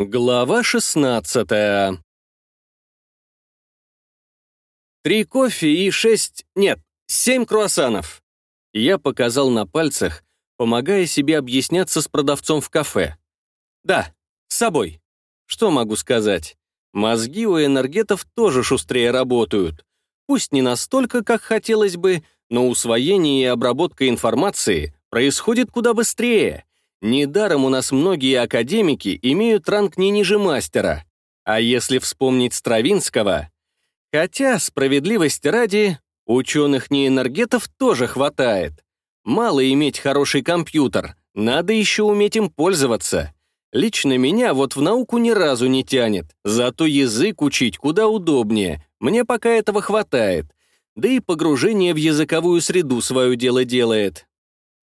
Глава 16 Три кофе и шесть... Нет, семь круассанов. Я показал на пальцах, помогая себе объясняться с продавцом в кафе. Да, с собой. Что могу сказать? Мозги у энергетов тоже шустрее работают. Пусть не настолько, как хотелось бы, но усвоение и обработка информации происходит куда быстрее. Недаром у нас многие академики имеют ранг не ниже мастера. А если вспомнить Стравинского... Хотя, справедливости ради, ученых-неэнергетов тоже хватает. Мало иметь хороший компьютер, надо еще уметь им пользоваться. Лично меня вот в науку ни разу не тянет, зато язык учить куда удобнее, мне пока этого хватает. Да и погружение в языковую среду свое дело делает.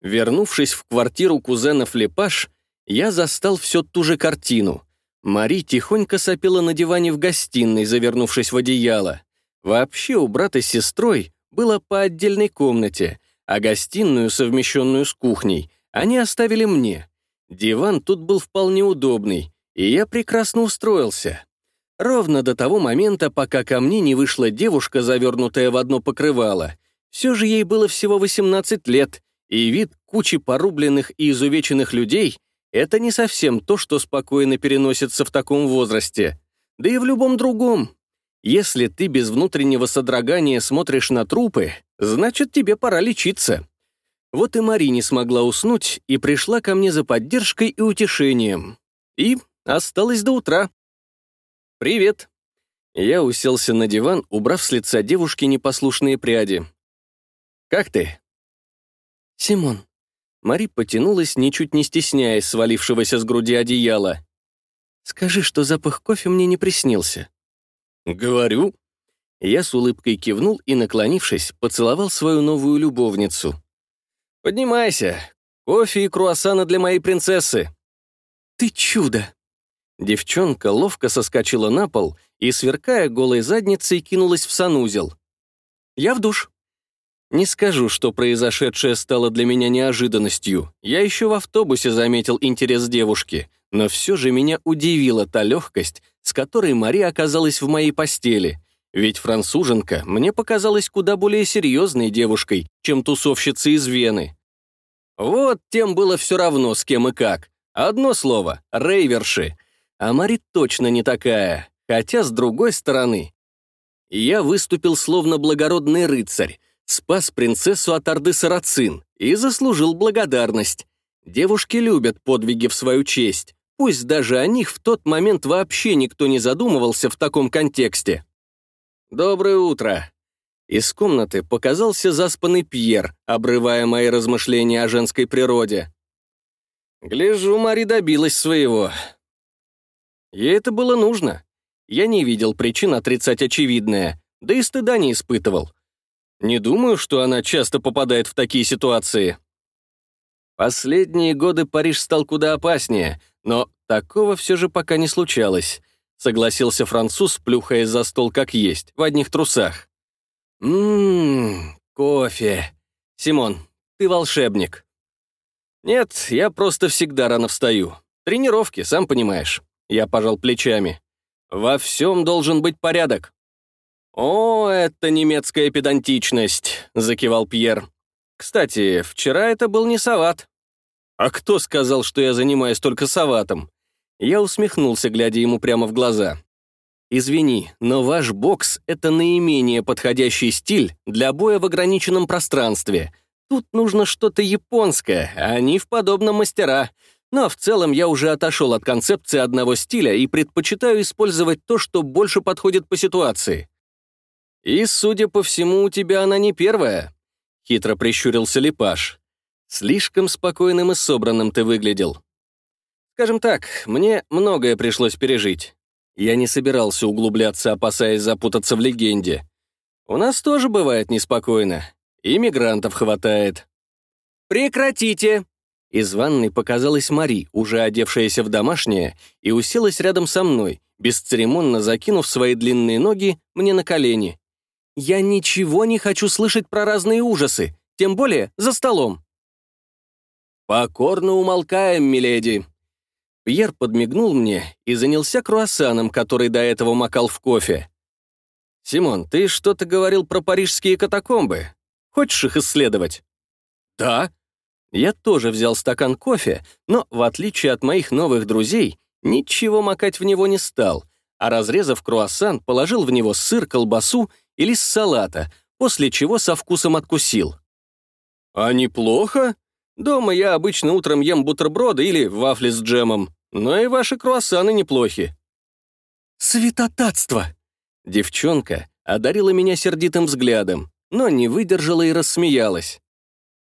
Вернувшись в квартиру кузена Флепаш, я застал все ту же картину. Мари тихонько сопела на диване в гостиной, завернувшись в одеяло. Вообще у брата с сестрой было по отдельной комнате, а гостиную, совмещенную с кухней, они оставили мне. Диван тут был вполне удобный, и я прекрасно устроился. Ровно до того момента, пока ко мне не вышла девушка, завернутая в одно покрывало. Все же ей было всего 18 лет, и вид кучи порубленных и изувеченных людей — это не совсем то, что спокойно переносится в таком возрасте. Да и в любом другом. Если ты без внутреннего содрогания смотришь на трупы, значит, тебе пора лечиться. Вот и Мари не смогла уснуть и пришла ко мне за поддержкой и утешением. И осталась до утра. «Привет». Я уселся на диван, убрав с лица девушки непослушные пряди. «Как ты?» «Симон». Мари потянулась, ничуть не стесняясь свалившегося с груди одеяла. «Скажи, что запах кофе мне не приснился». «Говорю». Я с улыбкой кивнул и, наклонившись, поцеловал свою новую любовницу. «Поднимайся. Кофе и круассаны для моей принцессы». «Ты чудо!» Девчонка ловко соскочила на пол и, сверкая голой задницей, кинулась в санузел. «Я в душ». Не скажу, что произошедшее стало для меня неожиданностью. Я еще в автобусе заметил интерес девушки, но все же меня удивила та легкость, с которой Мари оказалась в моей постели. Ведь француженка мне показалась куда более серьезной девушкой, чем тусовщица из Вены. Вот тем было все равно, с кем и как. Одно слово — рейверши. А Мари точно не такая, хотя, с другой стороны, я выступил словно благородный рыцарь, спас принцессу от орды сарацин и заслужил благодарность. Девушки любят подвиги в свою честь, пусть даже о них в тот момент вообще никто не задумывался в таком контексте. «Доброе утро!» Из комнаты показался заспанный Пьер, обрывая мои размышления о женской природе. Гляжу, Мари добилась своего. Ей это было нужно. Я не видел причин отрицать очевидное, да и стыда не испытывал. Не думаю, что она часто попадает в такие ситуации. Последние годы Париж стал куда опаснее, но такого все же пока не случалось, согласился француз, плюхаясь за стол как есть, в одних трусах. Ммм, кофе. Симон, ты волшебник. Нет, я просто всегда рано встаю. Тренировки, сам понимаешь. Я пожал плечами. Во всем должен быть порядок. «О, это немецкая педантичность», — закивал Пьер. «Кстати, вчера это был не салат». «А кто сказал, что я занимаюсь только салатом?» Я усмехнулся, глядя ему прямо в глаза. «Извини, но ваш бокс — это наименее подходящий стиль для боя в ограниченном пространстве. Тут нужно что-то японское, а они в подобном мастера. Но в целом я уже отошел от концепции одного стиля и предпочитаю использовать то, что больше подходит по ситуации. «И, судя по всему, у тебя она не первая», — хитро прищурился Липаш. «Слишком спокойным и собранным ты выглядел. Скажем так, мне многое пришлось пережить. Я не собирался углубляться, опасаясь запутаться в легенде. У нас тоже бывает неспокойно. Иммигрантов хватает». «Прекратите!» Из ванной показалась Мари, уже одевшаяся в домашнее, и уселась рядом со мной, бесцеремонно закинув свои длинные ноги мне на колени. Я ничего не хочу слышать про разные ужасы, тем более за столом. Покорно умолкаем, миледи. Пьер подмигнул мне и занялся круассаном, который до этого макал в кофе. «Симон, ты что-то говорил про парижские катакомбы. Хочешь их исследовать?» «Да». Я тоже взял стакан кофе, но, в отличие от моих новых друзей, ничего макать в него не стал, а разрезав круассан, положил в него сыр, колбасу и лист салата, после чего со вкусом откусил. «А неплохо? Дома я обычно утром ем бутерброды или вафли с джемом, но и ваши круассаны неплохи». «Святотатство!» Девчонка одарила меня сердитым взглядом, но не выдержала и рассмеялась.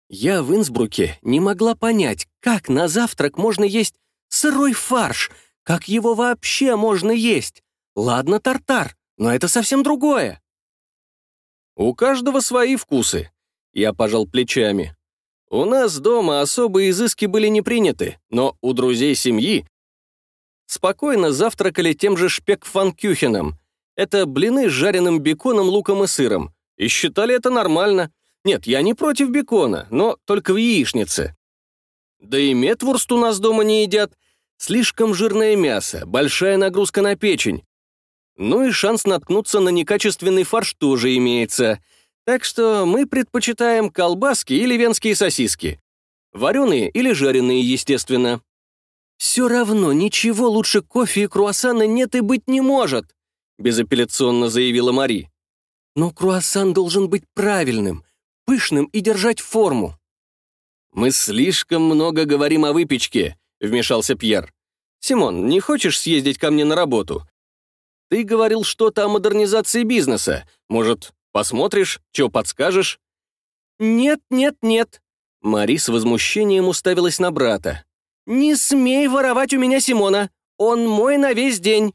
Я в Инсбруке не могла понять, как на завтрак можно есть сырой фарш, как его вообще можно есть. Ладно, тартар, но это совсем другое. У каждого свои вкусы. Я пожал плечами. У нас дома особые изыски были не приняты, но у друзей семьи спокойно завтракали тем же шпекфанкюхеном. Это блины с жареным беконом, луком и сыром. И считали это нормально. Нет, я не против бекона, но только в яичнице. Да и метвурст у нас дома не едят. Слишком жирное мясо, большая нагрузка на печень. Ну и шанс наткнуться на некачественный фарш тоже имеется. Так что мы предпочитаем колбаски или венские сосиски. Вареные или жареные, естественно. «Все равно ничего лучше кофе и круассана нет и быть не может», безапелляционно заявила Мари. «Но круассан должен быть правильным, пышным и держать форму». «Мы слишком много говорим о выпечке», — вмешался Пьер. «Симон, не хочешь съездить ко мне на работу? Ты говорил что-то о модернизации бизнеса. Может, посмотришь, что подскажешь?» «Нет, нет, нет». Мари с возмущением уставилась на брата. «Не смей воровать у меня Симона. Он мой на весь день».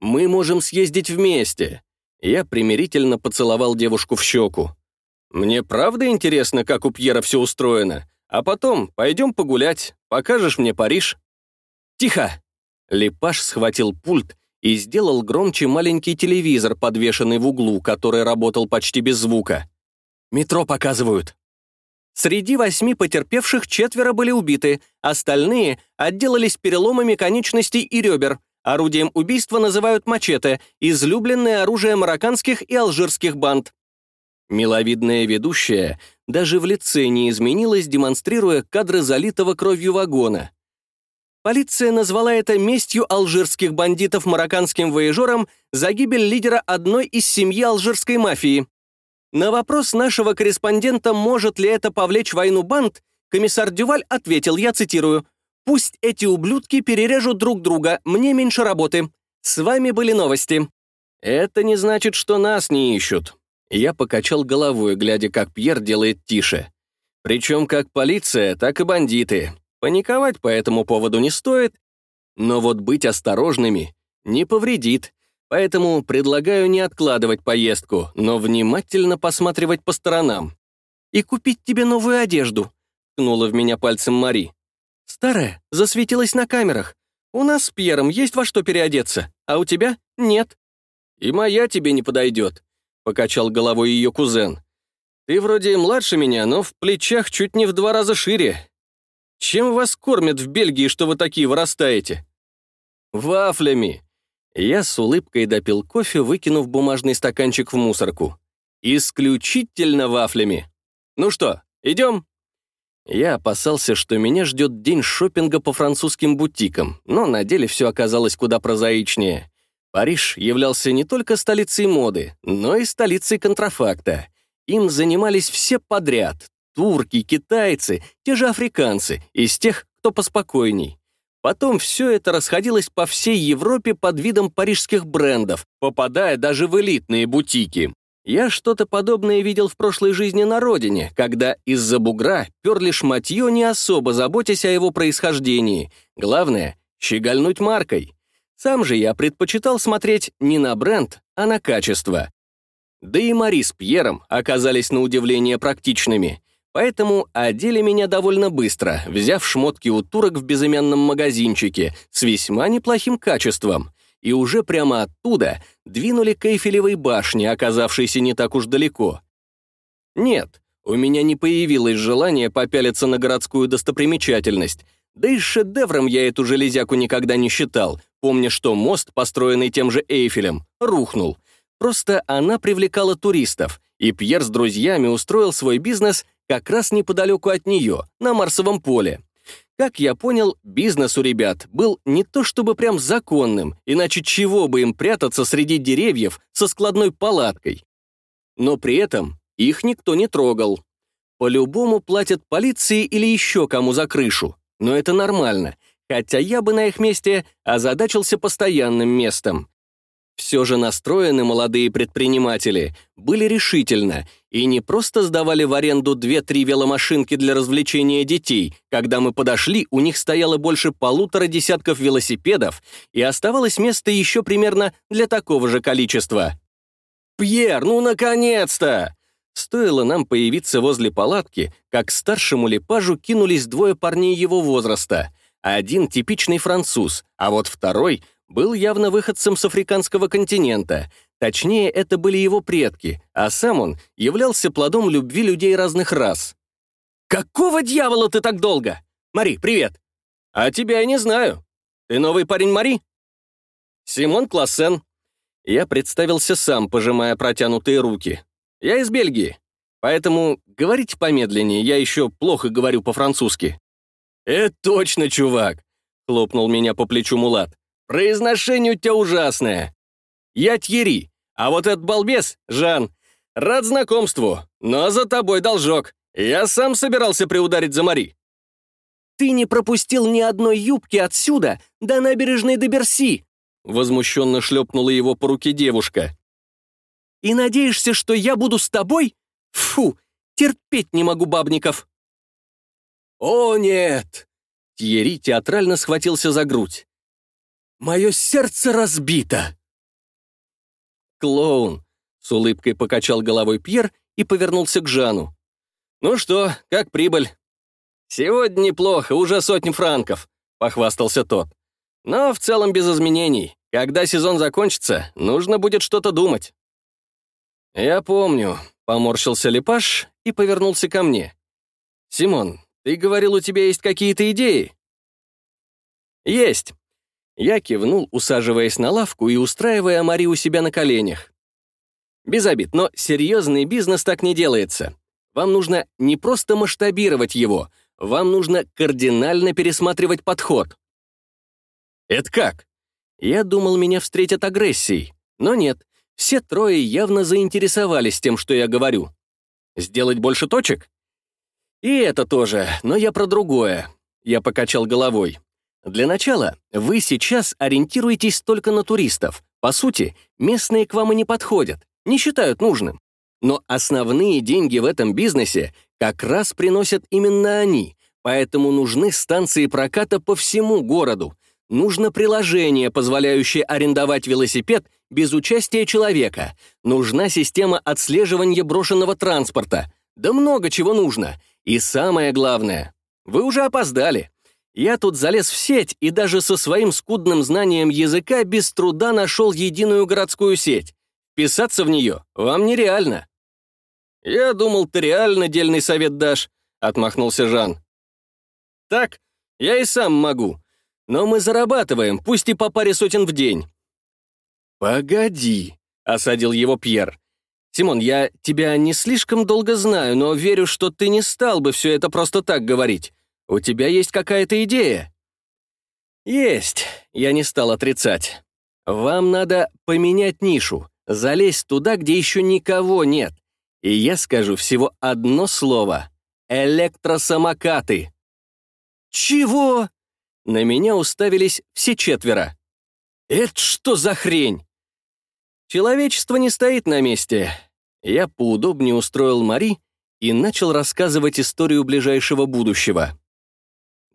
«Мы можем съездить вместе». Я примирительно поцеловал девушку в щеку. «Мне правда интересно, как у Пьера все устроено. А потом пойдем погулять, покажешь мне Париж». «Тихо!» Лепаш схватил пульт и сделал громче маленький телевизор, подвешенный в углу, который работал почти без звука. «Метро показывают». Среди восьми потерпевших четверо были убиты, остальные отделались переломами конечностей и ребер. Орудием убийства называют мачете, излюбленное оружие марокканских и алжирских банд. Миловидная ведущая даже в лице не изменилась, демонстрируя кадры залитого кровью вагона. Полиция назвала это местью алжирских бандитов марокканским воежорам за гибель лидера одной из семьи алжирской мафии. На вопрос нашего корреспондента, может ли это повлечь войну банд, комиссар Дюваль ответил, я цитирую, «Пусть эти ублюдки перережут друг друга, мне меньше работы. С вами были новости». Это не значит, что нас не ищут. Я покачал головой, глядя, как Пьер делает тише. Причем как полиция, так и бандиты. Паниковать по этому поводу не стоит, но вот быть осторожными не повредит. Поэтому предлагаю не откладывать поездку, но внимательно посматривать по сторонам. «И купить тебе новую одежду», — ткнула в меня пальцем Мари. «Старая, засветилась на камерах. У нас с Пьером есть во что переодеться, а у тебя нет. И моя тебе не подойдет. — покачал головой ее кузен. «Ты вроде младше меня, но в плечах чуть не в два раза шире. Чем вас кормят в Бельгии, что вы такие вырастаете?» «Вафлями!» Я с улыбкой допил кофе, выкинув бумажный стаканчик в мусорку. «Исключительно вафлями! Ну что, идем?» Я опасался, что меня ждет день шопинга по французским бутикам, но на деле все оказалось куда прозаичнее. Париж являлся не только столицей моды, но и столицей контрафакта. Им занимались все подряд — турки, китайцы, те же африканцы, из тех, кто поспокойней. Потом все это расходилось по всей Европе под видом парижских брендов, попадая даже в элитные бутики. Я что-то подобное видел в прошлой жизни на родине, когда из-за бугра перли шматье, не особо заботясь о его происхождении. Главное — щегольнуть маркой. Сам же я предпочитал смотреть не на бренд, а на качество. Да и Мари с Пьером оказались на удивление практичными, поэтому одели меня довольно быстро, взяв шмотки у турок в безымянном магазинчике с весьма неплохим качеством, и уже прямо оттуда двинули к Эйфелевой башне, оказавшейся не так уж далеко. Нет, у меня не появилось желания попялиться на городскую достопримечательность, Да и шедевром я эту железяку никогда не считал, помня, что мост, построенный тем же Эйфелем, рухнул. Просто она привлекала туристов, и Пьер с друзьями устроил свой бизнес как раз неподалеку от нее, на Марсовом поле. Как я понял, бизнес у ребят был не то чтобы прям законным, иначе чего бы им прятаться среди деревьев со складной палаткой. Но при этом их никто не трогал. По-любому платят полиции или еще кому за крышу, но это нормально, хотя я бы на их месте озадачился постоянным местом. Все же настроены молодые предприниматели были решительно и не просто сдавали в аренду две-три веломашинки для развлечения детей. Когда мы подошли, у них стояло больше полутора десятков велосипедов, и оставалось место еще примерно для такого же количества. «Пьер, ну наконец-то!» Стоило нам появиться возле палатки, как к старшему лепажу кинулись двое парней его возраста. Один типичный француз, а вот второй был явно выходцем с африканского континента. Точнее, это были его предки, а сам он являлся плодом любви людей разных рас. «Какого дьявола ты так долго? Мари, привет!» «А тебя я не знаю. Ты новый парень Мари?» «Симон Классен». Я представился сам, пожимая протянутые руки. «Я из Бельгии, поэтому говорите помедленнее, я еще плохо говорю по-французски». «Это точно, чувак!» — хлопнул меня по плечу Мулат. Произношение у тебя ужасное. Я Тьери, а вот этот балбес — Жан. Рад знакомству, но за тобой должок. Я сам собирался приударить за Мари. Ты не пропустил ни одной юбки отсюда до набережной до Берси, возмущенно шлепнула его по руке девушка. И надеешься, что я буду с тобой? Фу, терпеть не могу бабников. О, нет! Тьери театрально схватился за грудь. Мое сердце разбито!» «Клоун!» — с улыбкой покачал головой Пьер и повернулся к Жану. «Ну что, как прибыль?» «Сегодня неплохо, уже сотни франков», — похвастался тот. «Но в целом без изменений. Когда сезон закончится, нужно будет что-то думать». «Я помню», — поморщился Лепаш и повернулся ко мне. «Симон, ты говорил, у тебя есть какие-то идеи?» «Есть. Я кивнул, усаживаясь на лавку и устраивая Мари у себя на коленях. Без обид, но серьезный бизнес так не делается. Вам нужно не просто масштабировать его, вам нужно кардинально пересматривать подход. Это как? Я думал, меня встретят агрессией, но нет, все трое явно заинтересовались тем, что я говорю. Сделать больше точек? И это тоже, но я про другое. Я покачал головой. Для начала, вы сейчас ориентируетесь только на туристов. По сути, местные к вам и не подходят, не считают нужным. Но основные деньги в этом бизнесе как раз приносят именно они, поэтому нужны станции проката по всему городу. Нужно приложение, позволяющее арендовать велосипед без участия человека. Нужна система отслеживания брошенного транспорта. Да много чего нужно. И самое главное, вы уже опоздали. Я тут залез в сеть и даже со своим скудным знанием языка без труда нашел единую городскую сеть. Писаться в нее вам нереально. «Я думал, ты реально дельный совет дашь», — отмахнулся Жан. «Так, я и сам могу. Но мы зарабатываем, пусть и по паре сотен в день». «Погоди», — осадил его Пьер. «Симон, я тебя не слишком долго знаю, но верю, что ты не стал бы все это просто так говорить. У тебя есть какая-то идея?» «Есть», — я не стал отрицать. «Вам надо поменять нишу, залезть туда, где еще никого нет. И я скажу всего одно слово — электросамокаты». «Чего?» На меня уставились все четверо. «Это что за хрень?» Человечество не стоит на месте. Я поудобнее устроил Мари и начал рассказывать историю ближайшего будущего.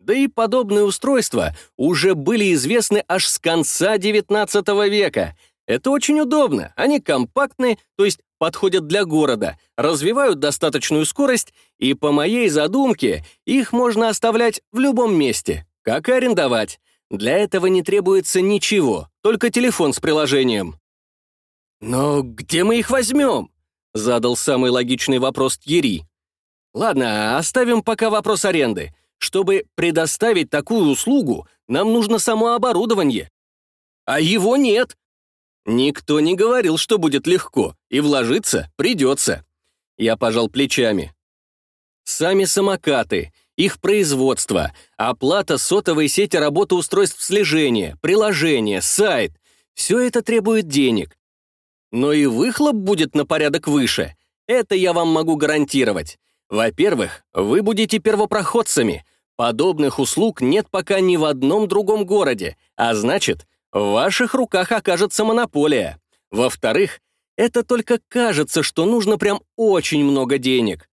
Да и подобные устройства уже были известны аж с конца XIX века. Это очень удобно, они компактны, то есть подходят для города, развивают достаточную скорость, и по моей задумке их можно оставлять в любом месте, как и арендовать. Для этого не требуется ничего, только телефон с приложением. «Но где мы их возьмем?» — задал самый логичный вопрос Тьери. «Ладно, оставим пока вопрос аренды. Чтобы предоставить такую услугу, нам нужно само оборудование. А его нет. Никто не говорил, что будет легко, и вложиться придется. Я пожал плечами. Сами самокаты, их производство, оплата сотовой сети работы устройств слежения, приложение, сайт — все это требует денег. Но и выхлоп будет на порядок выше. Это я вам могу гарантировать. Во-первых, вы будете первопроходцами. Подобных услуг нет пока ни в одном другом городе, а значит, в ваших руках окажется монополия. Во-вторых, это только кажется, что нужно прям очень много денег.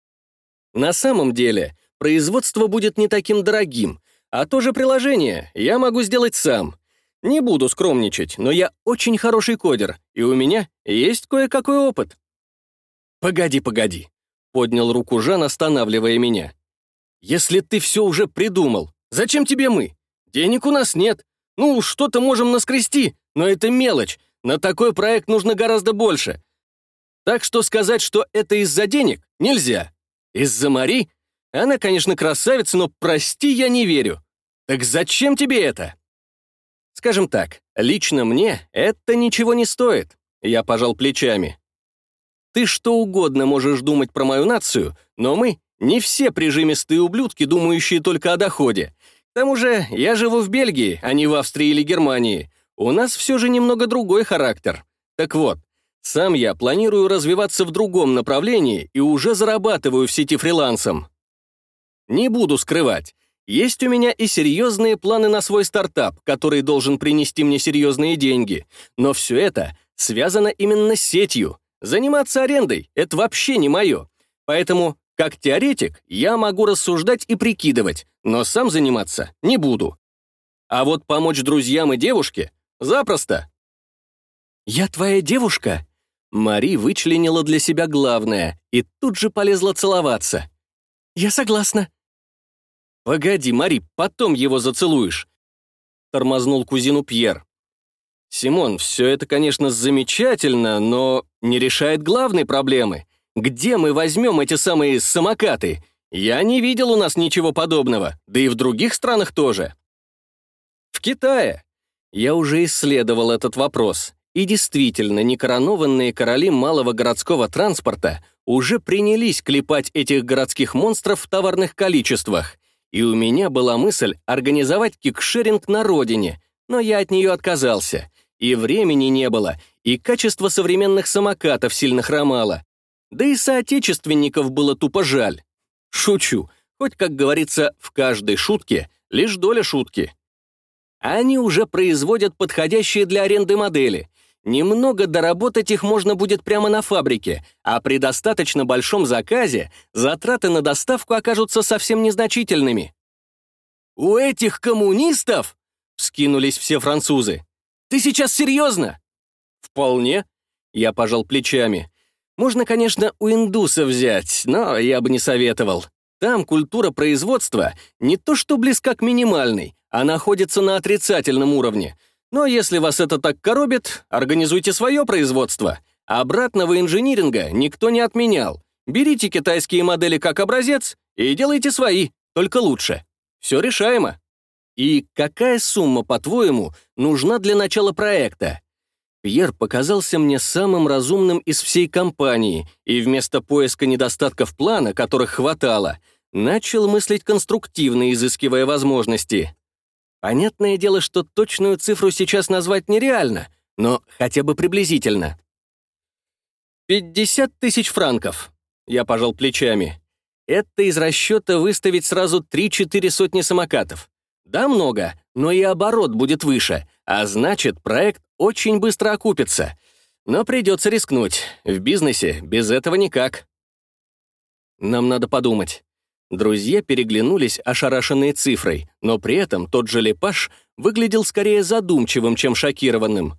На самом деле, производство будет не таким дорогим, а то же приложение я могу сделать сам. Не буду скромничать, но я очень хороший кодер, и у меня есть кое-какой опыт. «Погоди, погоди», — поднял руку Жан, останавливая меня. «Если ты все уже придумал, зачем тебе мы? Денег у нас нет. Ну, что-то можем наскрести, но это мелочь. На такой проект нужно гораздо больше. Так что сказать, что это из-за денег, нельзя. Из-за Мари? Она, конечно, красавица, но прости, я не верю. Так зачем тебе это?» Скажем так, лично мне это ничего не стоит. Я пожал плечами. Ты что угодно можешь думать про мою нацию, но мы не все прижимистые ублюдки, думающие только о доходе. К тому же я живу в Бельгии, а не в Австрии или Германии. У нас все же немного другой характер. Так вот, сам я планирую развиваться в другом направлении и уже зарабатываю в сети фрилансом. Не буду скрывать, есть у меня и серьезные планы на свой стартап, который должен принести мне серьезные деньги, но все это связано именно с сетью, Заниматься арендой — это вообще не мое. Поэтому, как теоретик, я могу рассуждать и прикидывать, но сам заниматься не буду. А вот помочь друзьям и девушке — запросто. «Я твоя девушка?» Мари вычленила для себя главное и тут же полезла целоваться. «Я согласна». «Погоди, Мари, потом его зацелуешь», — тормознул кузину Пьер. «Симон, все это, конечно, замечательно, но не решает главной проблемы. Где мы возьмем эти самые самокаты? Я не видел у нас ничего подобного, да и в других странах тоже». «В Китае». Я уже исследовал этот вопрос. И действительно, некоронованные короли малого городского транспорта уже принялись клепать этих городских монстров в товарных количествах. И у меня была мысль организовать кикшеринг на родине, но я от нее отказался. И времени не было, и качество современных самокатов сильно хромало. Да и соотечественников было тупо жаль. Шучу, хоть, как говорится, в каждой шутке лишь доля шутки. Они уже производят подходящие для аренды модели. Немного доработать их можно будет прямо на фабрике, а при достаточно большом заказе затраты на доставку окажутся совсем незначительными. «У этих коммунистов?» — вскинулись все французы. Ты сейчас серьезно?» «Вполне», — я пожал плечами. «Можно, конечно, у индусов взять, но я бы не советовал. Там культура производства не то что близка к минимальной, а находится на отрицательном уровне. Но если вас это так коробит, организуйте свое производство. Обратного инжиниринга никто не отменял. Берите китайские модели как образец и делайте свои, только лучше. Все решаемо. И какая сумма, по-твоему, нужна для начала проекта? Пьер показался мне самым разумным из всей компании, и вместо поиска недостатков плана, которых хватало, начал мыслить конструктивно, изыскивая возможности. Понятное дело, что точную цифру сейчас назвать нереально, но хотя бы приблизительно. «Пятьдесят тысяч франков», — я пожал плечами. «Это из расчета выставить сразу три-четыре сотни самокатов. Да, много, но и оборот будет выше, а значит, проект очень быстро окупится. Но придется рискнуть. В бизнесе без этого никак. Нам надо подумать. Друзья переглянулись, ошарашенные цифрой, но при этом тот же Лепаш выглядел скорее задумчивым, чем шокированным.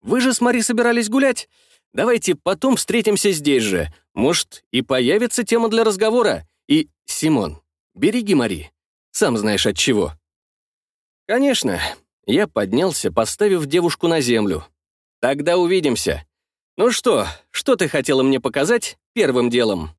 «Вы же с Мари собирались гулять? Давайте потом встретимся здесь же. Может, и появится тема для разговора. И, Симон, береги Мари. Сам знаешь от чего». «Конечно». Я поднялся, поставив девушку на землю. «Тогда увидимся. Ну что, что ты хотела мне показать первым делом?»